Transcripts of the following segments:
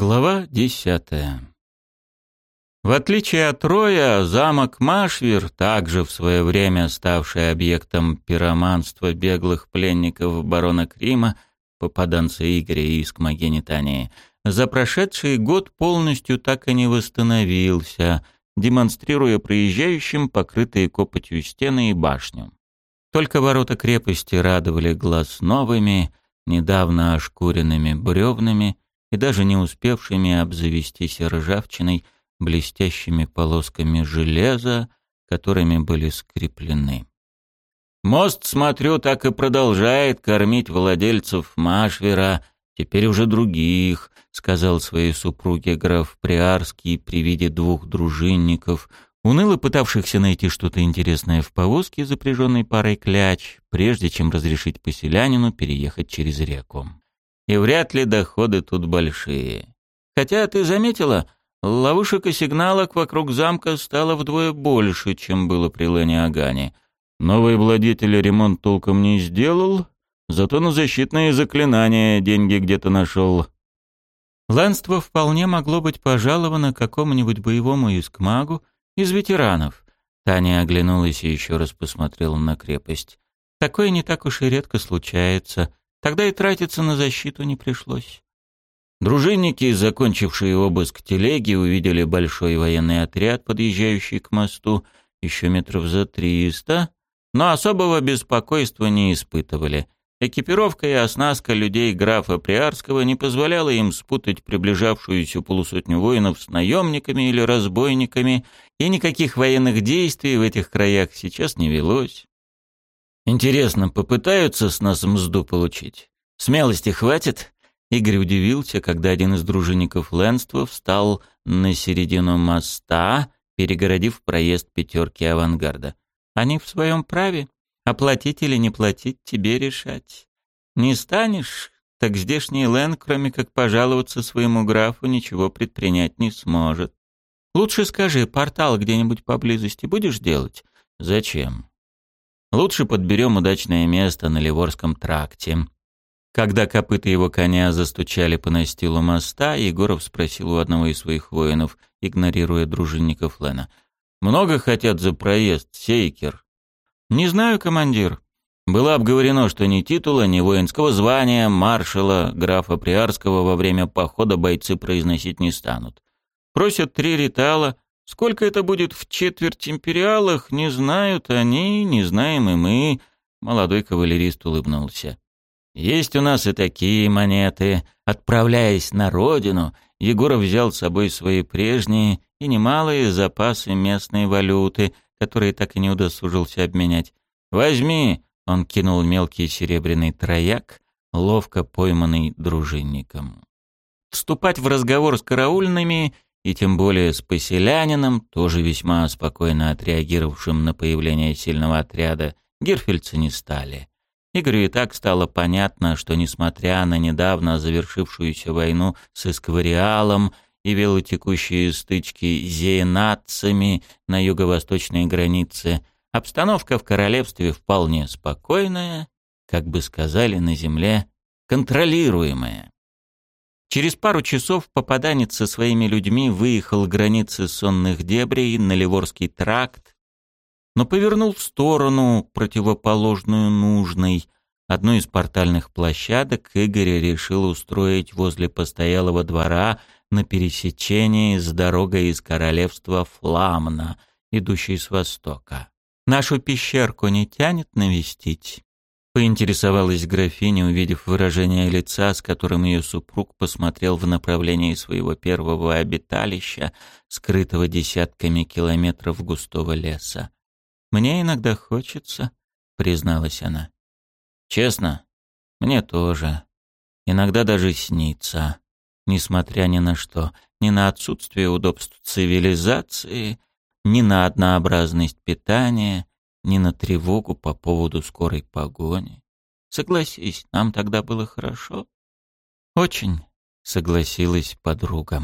Глава десятая. В отличие от Роя, замок Машвир, также в свое время ставший объектом пироманства беглых пленников барона Крима, попаданца Игоря и Искмогенитании, за прошедший год полностью так и не восстановился, демонстрируя проезжающим покрытые копотью стены и башню. Только ворота крепости радовали глаз новыми, недавно ошкуренными бревнами – и даже не успевшими обзавестись ржавчиной блестящими полосками железа, которыми были скреплены. Мост, смотрю, так и продолжает кормить владельцев Машвера, теперь уже других, сказал своей супруге граф Приарский при виде двух дружинников, уныло пытавшихся найти что-то интересное в повозке, запряженной парой кляч, прежде чем разрешить поселянину переехать через реку и вряд ли доходы тут большие. Хотя ты заметила, ловушек и сигналок вокруг замка стало вдвое больше, чем было при Ланиагане. Новый владетель ремонт толком не сделал, зато на защитные заклинания деньги где-то нашел. Ланство вполне могло быть пожаловано какому-нибудь боевому искмагу из ветеранов. Таня оглянулась и еще раз посмотрела на крепость. Такое не так уж и редко случается. Тогда и тратиться на защиту не пришлось. Дружинники, закончившие обыск телеги, увидели большой военный отряд, подъезжающий к мосту еще метров за триста, но особого беспокойства не испытывали. Экипировка и оснастка людей графа Приарского не позволяла им спутать приближавшуюся полусотню воинов с наемниками или разбойниками, и никаких военных действий в этих краях сейчас не велось. Интересно, попытаются с нас мзду получить? Смелости хватит?» Игорь удивился, когда один из дружинников Лэнства встал на середину моста, перегородив проезд пятерки авангарда. «Они в своем праве. А Оплатить или не платить тебе решать. Не станешь, так здешний Лэн, кроме как пожаловаться своему графу, ничего предпринять не сможет. Лучше скажи, портал где-нибудь поблизости будешь делать? Зачем? Лучше подберем удачное место на Ливорском тракте. Когда копыта его коня застучали по настилу моста, Егоров спросил у одного из своих воинов, игнорируя дружинников Лена. «Много хотят за проезд, Сейкер?» «Не знаю, командир», было обговорено, что ни титула, ни воинского звания маршала графа Приарского во время похода бойцы произносить не станут. Просят три ритала, Сколько это будет в четверть империалах, не знают они, не знаем и мы. Молодой кавалерист улыбнулся. Есть у нас и такие монеты. Отправляясь на родину, Егоров взял с собой свои прежние и немалые запасы местной валюты, которые так и не удосужился обменять. «Возьми!» — он кинул мелкий серебряный трояк, ловко пойманный дружинником. Вступать в разговор с караульными — и тем более с поселянином, тоже весьма спокойно отреагировавшим на появление сильного отряда, гирфельцы не стали. Игорю и так стало понятно, что, несмотря на недавно завершившуюся войну с Исквариалом и велотекущие стычки с зейнатцами на юго-восточной границе, обстановка в королевстве вполне спокойная, как бы сказали на земле, контролируемая. Через пару часов попаданец со своими людьми выехал границы сонных дебрей на Ливорский тракт, но повернул в сторону, противоположную нужной. Одну из портальных площадок Игорь решил устроить возле постоялого двора на пересечении с дорогой из королевства Фламна, идущей с востока. Нашу пещерку не тянет навестить. Поинтересовалась графиня, увидев выражение лица, с которым ее супруг посмотрел в направлении своего первого обиталища, скрытого десятками километров густого леса. «Мне иногда хочется», — призналась она. «Честно, мне тоже. Иногда даже снится. Несмотря ни на что, ни на отсутствие удобств цивилизации, ни на однообразность питания, не на тревогу по поводу скорой погони. Согласись, нам тогда было хорошо. Очень согласилась подруга.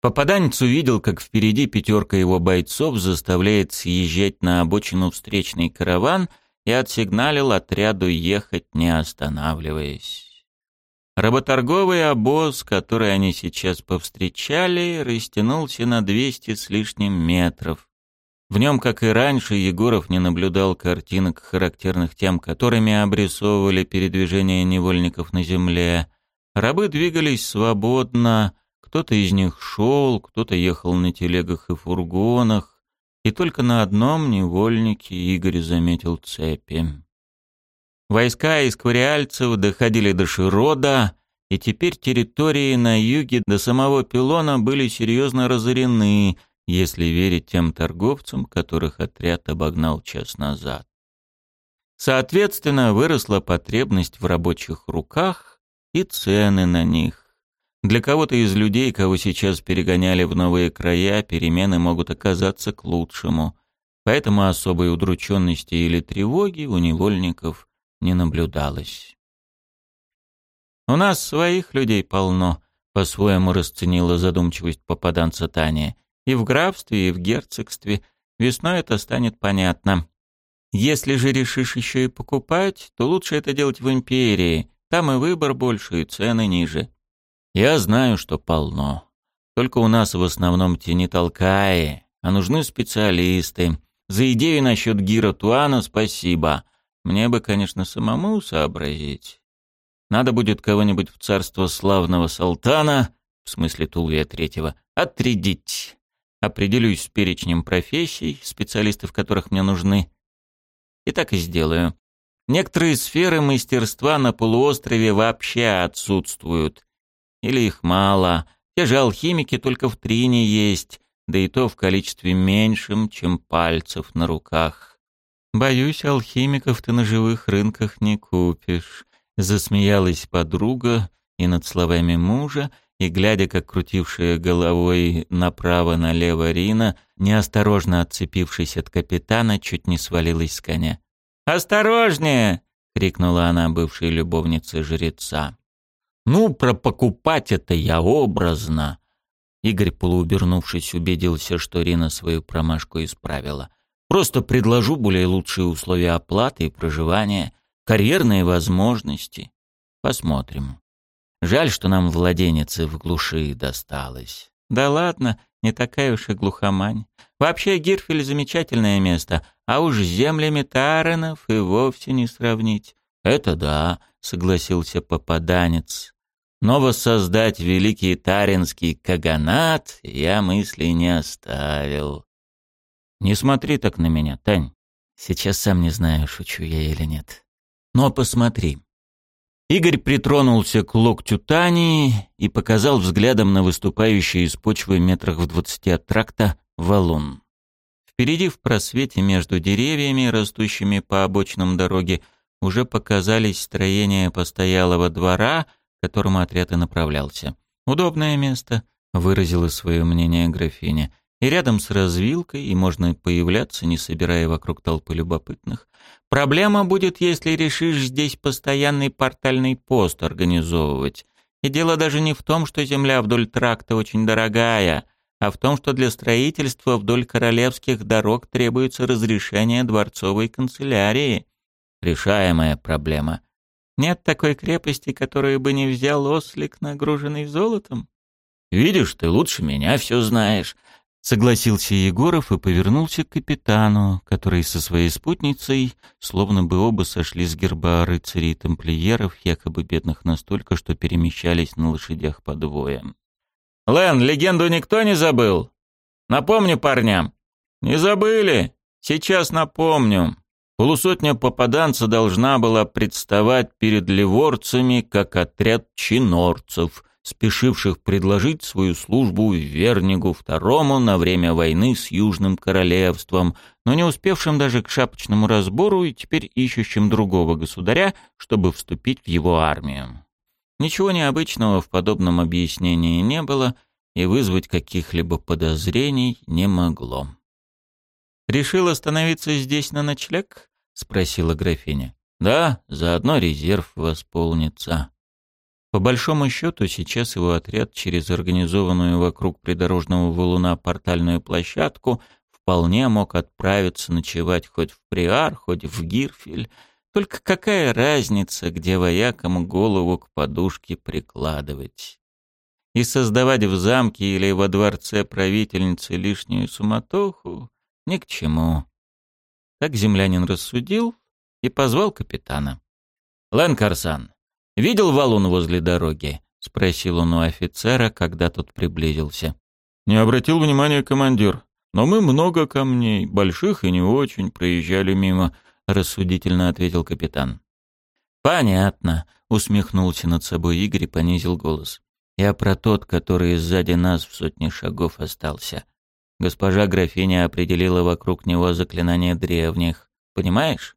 Попаданец увидел, как впереди пятерка его бойцов заставляет съезжать на обочину встречный караван и отсигналил отряду ехать, не останавливаясь. Работорговый обоз, который они сейчас повстречали, растянулся на 200 с лишним метров. В нем, как и раньше, Егоров не наблюдал картинок, характерных тем, которыми обрисовывали передвижение невольников на земле. Рабы двигались свободно, кто-то из них шел, кто-то ехал на телегах и фургонах, и только на одном невольнике Игорь заметил цепи. Войска из доходили до Широда, и теперь территории на юге до самого пилона были серьезно разорены, если верить тем торговцам, которых отряд обогнал час назад. Соответственно, выросла потребность в рабочих руках и цены на них. Для кого-то из людей, кого сейчас перегоняли в новые края, перемены могут оказаться к лучшему, поэтому особой удрученности или тревоги у невольников не наблюдалось. «У нас своих людей полно», — по-своему расценила задумчивость попаданца Таня. И в графстве, и в герцогстве. Весной это станет понятно. Если же решишь еще и покупать, то лучше это делать в империи. Там и выбор больше, и цены ниже. Я знаю, что полно. Только у нас в основном тени толкай, а нужны специалисты. За идею насчет Гира Туана спасибо. Мне бы, конечно, самому сообразить. Надо будет кого-нибудь в царство славного Салтана, в смысле Тулвия Третьего, отрядить определюсь с перечнем профессий, специалистов которых мне нужны, и так и сделаю. Некоторые сферы мастерства на полуострове вообще отсутствуют. Или их мало. Те же алхимики только в трине есть, да и то в количестве меньшем, чем пальцев на руках. «Боюсь, алхимиков ты на живых рынках не купишь», — засмеялась подруга, и над словами мужа — и, глядя, как крутившая головой направо налево Рина, неосторожно отцепившись от капитана, чуть не свалилась с коня. «Осторожнее!» — крикнула она бывшей любовнице жреца. «Ну, про покупать это я образно!» Игорь, полуубернувшись, убедился, что Рина свою промашку исправила. «Просто предложу более лучшие условия оплаты и проживания, карьерные возможности. Посмотрим». Жаль, что нам владеницы в глуши досталось. Да ладно, не такая уж и глухомань. Вообще Гирфель замечательное место, а уж с землями Таренов и вовсе не сравнить. Это да, согласился попаданец. Но воссоздать великий Таринский каганат я мысли не оставил. Не смотри так на меня, Тань. Сейчас сам не знаю, шучу я или нет. Но посмотри. Игорь притронулся к локтю Тани и показал взглядом на выступающий из почвы метрах в двадцати от тракта валун. Впереди в просвете между деревьями, растущими по обочинам дороги, уже показались строения постоялого двора, к которому отряд и направлялся. «Удобное место», — выразила свое мнение графиня. И рядом с развилкой, и можно появляться, не собирая вокруг толпы любопытных. Проблема будет, если решишь здесь постоянный портальный пост организовывать. И дело даже не в том, что земля вдоль тракта очень дорогая, а в том, что для строительства вдоль королевских дорог требуется разрешение дворцовой канцелярии. Решаемая проблема. Нет такой крепости, которую бы не взял ослик, нагруженный золотом. «Видишь, ты лучше меня все знаешь», Согласился Егоров и повернулся к капитану, который со своей спутницей, словно бы оба сошли с герба рыцарей тамплиеров, якобы бедных настолько, что перемещались на лошадях по двое. «Лен, легенду никто не забыл? Напомню парням». «Не забыли? Сейчас напомню». Полусотня попаданца должна была представать перед ливорцами как отряд чинорцев, спешивших предложить свою службу Вернигу II на время войны с Южным Королевством, но не успевшим даже к шапочному разбору и теперь ищущим другого государя, чтобы вступить в его армию. Ничего необычного в подобном объяснении не было и вызвать каких-либо подозрений не могло. «Решил остановиться здесь на ночлег?» — спросила графиня. «Да, заодно резерв восполнится». По большому счету сейчас его отряд через организованную вокруг придорожного валуна портальную площадку вполне мог отправиться ночевать хоть в Приар, хоть в Гирфель. Только какая разница, где воякам голову к подушке прикладывать? И создавать в замке или во дворце правительницы лишнюю суматоху ни к чему. Так землянин рассудил и позвал капитана. «Лэн Карсан, «Видел валун возле дороги?» — спросил он у офицера, когда тот приблизился. «Не обратил внимания командир. Но мы много камней, больших и не очень, проезжали мимо», — рассудительно ответил капитан. «Понятно», — усмехнулся над собой Игорь и понизил голос. «Я про тот, который сзади нас в сотне шагов остался. Госпожа графиня определила вокруг него заклинание древних. Понимаешь?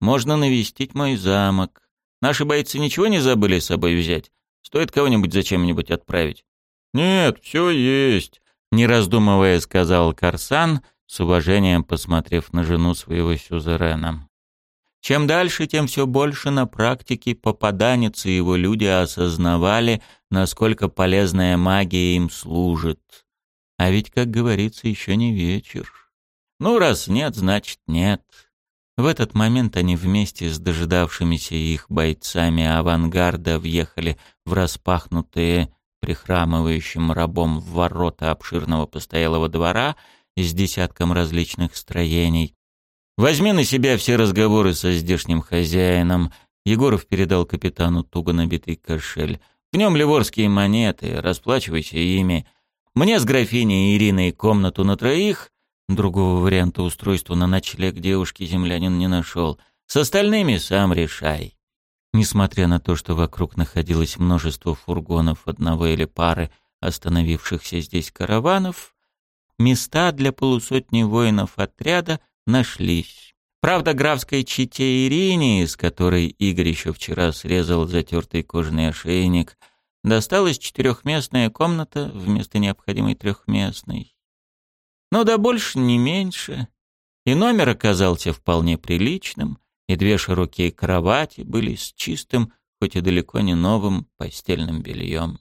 Можно навестить мой замок, Наши бойцы ничего не забыли с собой взять? Стоит кого-нибудь зачем-нибудь отправить?» «Нет, все есть», — не раздумывая сказал Корсан, с уважением посмотрев на жену своего сюзерена. Чем дальше, тем все больше на практике попаданец и его люди осознавали, насколько полезная магия им служит. А ведь, как говорится, еще не вечер. Ну, раз нет, значит нет. В этот момент они вместе с дожидавшимися их бойцами авангарда въехали в распахнутые прихрамывающим рабом в ворота обширного постоялого двора с десятком различных строений. «Возьми на себя все разговоры со здешним хозяином», Егоров передал капитану туго набитый кошель. «В нем ливорские монеты, расплачивайся ими. Мне с графиней Ириной комнату на троих, Другого варианта устройства на ночлег девушки землянин не нашел. С остальными сам решай. Несмотря на то, что вокруг находилось множество фургонов одного или пары остановившихся здесь караванов, места для полусотни воинов отряда нашлись. Правда, графской чите Ирине, с которой Игорь еще вчера срезал затертый кожаный ошейник, досталась четырехместная комната вместо необходимой трехместной. Ну да больше не меньше. И номер оказался вполне приличным, и две широкие кровати были с чистым, хоть и далеко не новым, постельным бельем.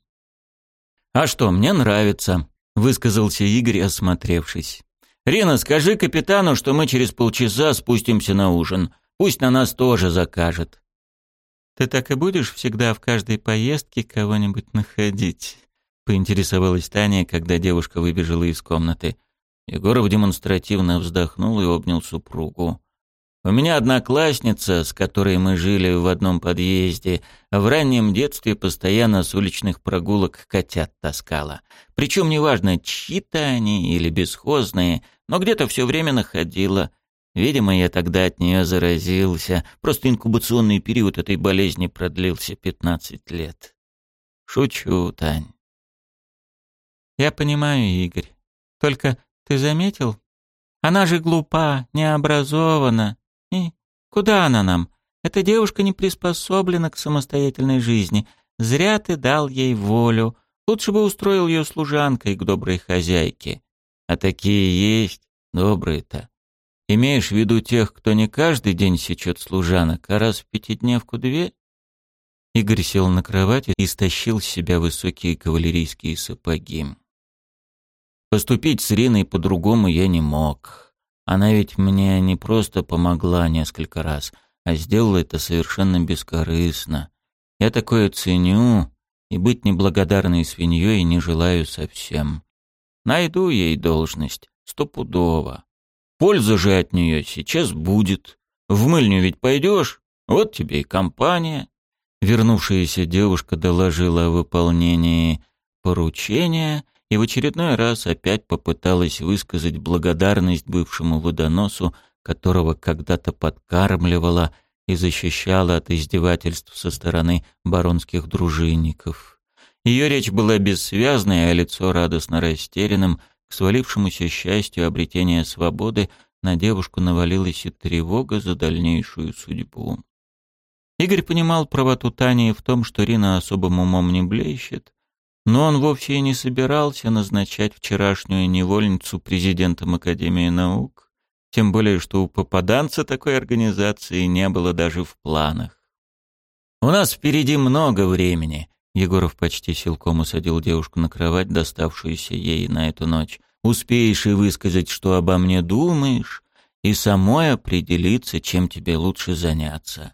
«А что, мне нравится», — высказался Игорь, осмотревшись. «Рина, скажи капитану, что мы через полчаса спустимся на ужин. Пусть на нас тоже закажет». «Ты так и будешь всегда в каждой поездке кого-нибудь находить?» — поинтересовалась Таня, когда девушка выбежала из комнаты. Егоров демонстративно вздохнул и обнял супругу. У меня одноклассница, с которой мы жили в одном подъезде, в раннем детстве постоянно с уличных прогулок котят таскала. Причем неважно, чьи-то они или бесхозные, но где-то все время находила. Видимо, я тогда от нее заразился. Просто инкубационный период этой болезни продлился 15 лет. Шучу, Тань. Я понимаю, Игорь. Только ты заметил? Она же глупа, необразована. И куда она нам? Эта девушка не приспособлена к самостоятельной жизни. Зря ты дал ей волю. Лучше бы устроил ее служанкой к доброй хозяйке. А такие есть, добрые-то. Имеешь в виду тех, кто не каждый день сечет служанок, а раз в пятидневку две? Игорь сел на кровати и стащил с себя высокие кавалерийские сапоги. Поступить с Риной по-другому я не мог. Она ведь мне не просто помогла несколько раз, а сделала это совершенно бескорыстно. Я такое ценю и быть неблагодарной свиньей не желаю совсем. Найду ей должность, стопудово. Польза же от нее сейчас будет. В мыльню ведь пойдешь, вот тебе и компания. Вернувшаяся девушка доложила о выполнении поручения — и в очередной раз опять попыталась высказать благодарность бывшему водоносу, которого когда-то подкармливала и защищала от издевательств со стороны баронских дружинников. Ее речь была бессвязной, а лицо радостно растерянным. К свалившемуся счастью обретения свободы на девушку навалилась и тревога за дальнейшую судьбу. Игорь понимал правоту Тании в том, что Рина особым умом не блещет, но он вовсе и не собирался назначать вчерашнюю невольницу президентом Академии наук, тем более что у попаданца такой организации не было даже в планах. «У нас впереди много времени», — Егоров почти силком усадил девушку на кровать, доставшуюся ей на эту ночь. «Успеешь и высказать, что обо мне думаешь, и самой определиться, чем тебе лучше заняться.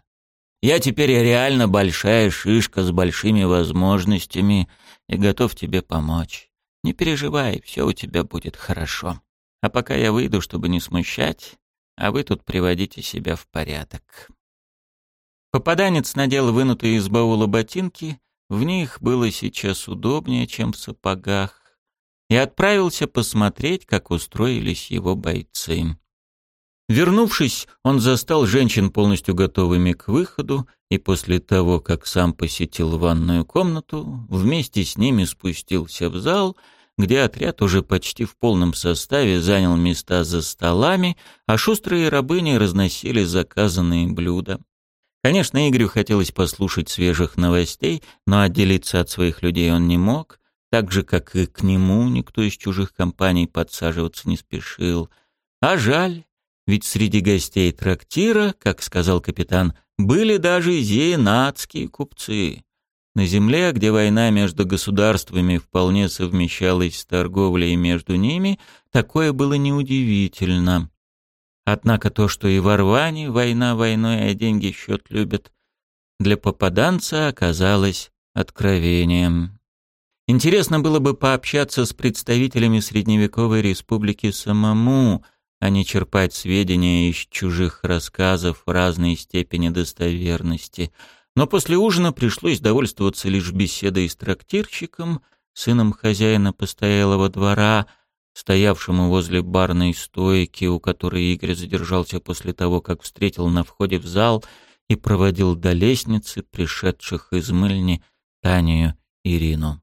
Я теперь реально большая шишка с большими возможностями», и готов тебе помочь. Не переживай, все у тебя будет хорошо. А пока я выйду, чтобы не смущать, а вы тут приводите себя в порядок». Попаданец надел вынутые из баула ботинки, в них было сейчас удобнее, чем в сапогах, и отправился посмотреть, как устроились его бойцы. Вернувшись, он застал женщин полностью готовыми к выходу, и после того, как сам посетил ванную комнату, вместе с ними спустился в зал, где отряд уже почти в полном составе занял места за столами, а шустрые рабыни разносили заказанные блюда. Конечно, Игорю хотелось послушать свежих новостей, но отделиться от своих людей он не мог, так же, как и к нему никто из чужих компаний подсаживаться не спешил. А жаль, ведь среди гостей трактира, как сказал капитан, были даже зенатские купцы. На земле, где война между государствами вполне совмещалась с торговлей между ними, такое было неудивительно. Однако то, что и в Орване война войной, а деньги счет любят, для попаданца оказалось откровением. Интересно было бы пообщаться с представителями средневековой республики самому, не черпать сведения из чужих рассказов в разной степени достоверности. Но после ужина пришлось довольствоваться лишь беседой с трактирщиком, сыном хозяина постоялого двора, стоявшему возле барной стойки, у которой Игорь задержался после того, как встретил на входе в зал и проводил до лестницы пришедших из мыльни Танию Ирину.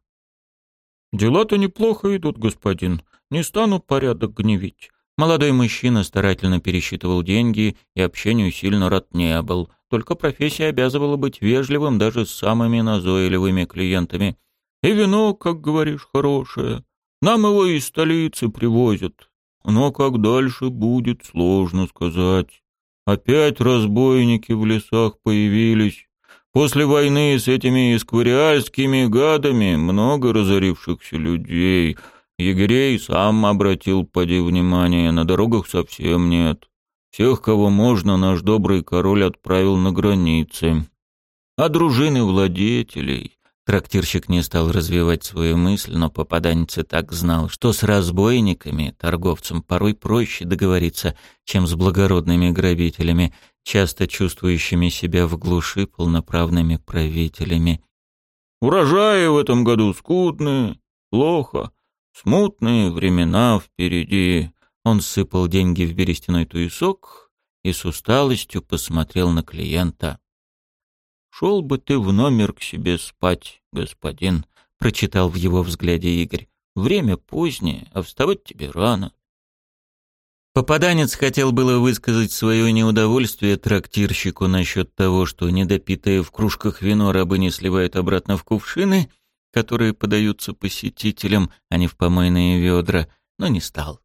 «Дела-то неплохо идут, господин. Не стану порядок гневить. Молодой мужчина старательно пересчитывал деньги и общению сильно рад не был, только профессия обязывала быть вежливым даже с самыми назойливыми клиентами. «И вино, как говоришь, хорошее. Нам его из столицы привозят. Но как дальше будет, сложно сказать. Опять разбойники в лесах появились». После войны с этими исквариальскими гадами много разорившихся людей Егерей сам обратил поди внимание, на дорогах совсем нет. Всех, кого можно, наш добрый король отправил на границы. А дружины владетелей... Трактирщик не стал развивать свою мысль, но попаданец и так знал, что с разбойниками, торговцем, порой проще договориться, чем с благородными грабителями, часто чувствующими себя в глуши полноправными правителями. «Урожаи в этом году скудные, плохо», Смутные времена впереди. Он сыпал деньги в берестяной туесок и с усталостью посмотрел на клиента. «Шел бы ты в номер к себе спать, господин», — прочитал в его взгляде Игорь. «Время позднее, а вставать тебе рано». Попаданец хотел было высказать свое неудовольствие трактирщику насчет того, что недопитое в кружках вино рабы не сливают обратно в кувшины — которые подаются посетителям, а не в помойные ведра, но не стал.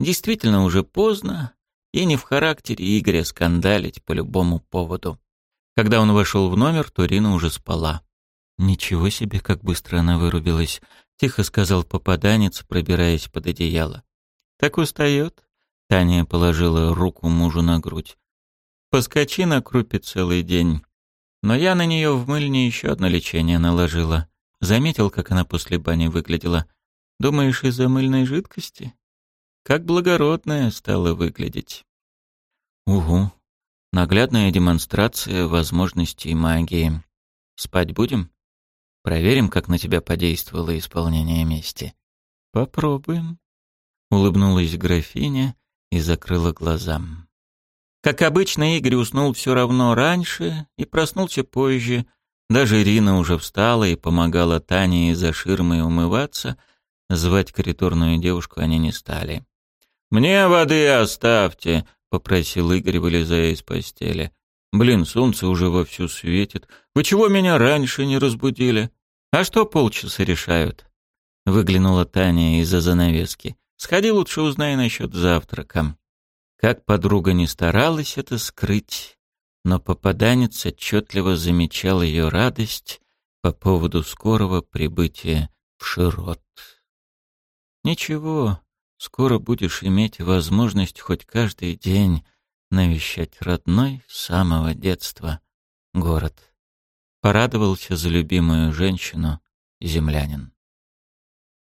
Действительно, уже поздно, и не в характере Игоря скандалить по любому поводу. Когда он вошел в номер, Турина уже спала. «Ничего себе, как быстро она вырубилась», — тихо сказал попаданец, пробираясь под одеяло. «Так устает?» — Таня положила руку мужу на грудь. «Поскочи на крупе целый день. Но я на нее в мыльне еще одно лечение наложила. Заметил, как она после бани выглядела. Думаешь, из-за мыльной жидкости? Как благородная стала выглядеть. Угу. Наглядная демонстрация возможностей магии. Спать будем? Проверим, как на тебя подействовало исполнение мести. Попробуем. Улыбнулась графиня и закрыла глаза. Как обычно, Игорь уснул все равно раньше и проснулся позже, даже Ирина уже встала и помогала Тане из-за ширмы умываться. Звать коридорную девушку они не стали. «Мне воды оставьте», — попросил Игорь, вылезая из постели. «Блин, солнце уже вовсю светит. Вы чего меня раньше не разбудили? А что полчаса решают?» Выглянула Таня из-за занавески. «Сходи лучше узнай насчет завтрака». Как подруга не старалась это скрыть, но попаданец отчетливо замечал ее радость по поводу скорого прибытия в Широт. «Ничего, скоро будешь иметь возможность хоть каждый день навещать родной с самого детства город», — порадовался за любимую женщину землянин.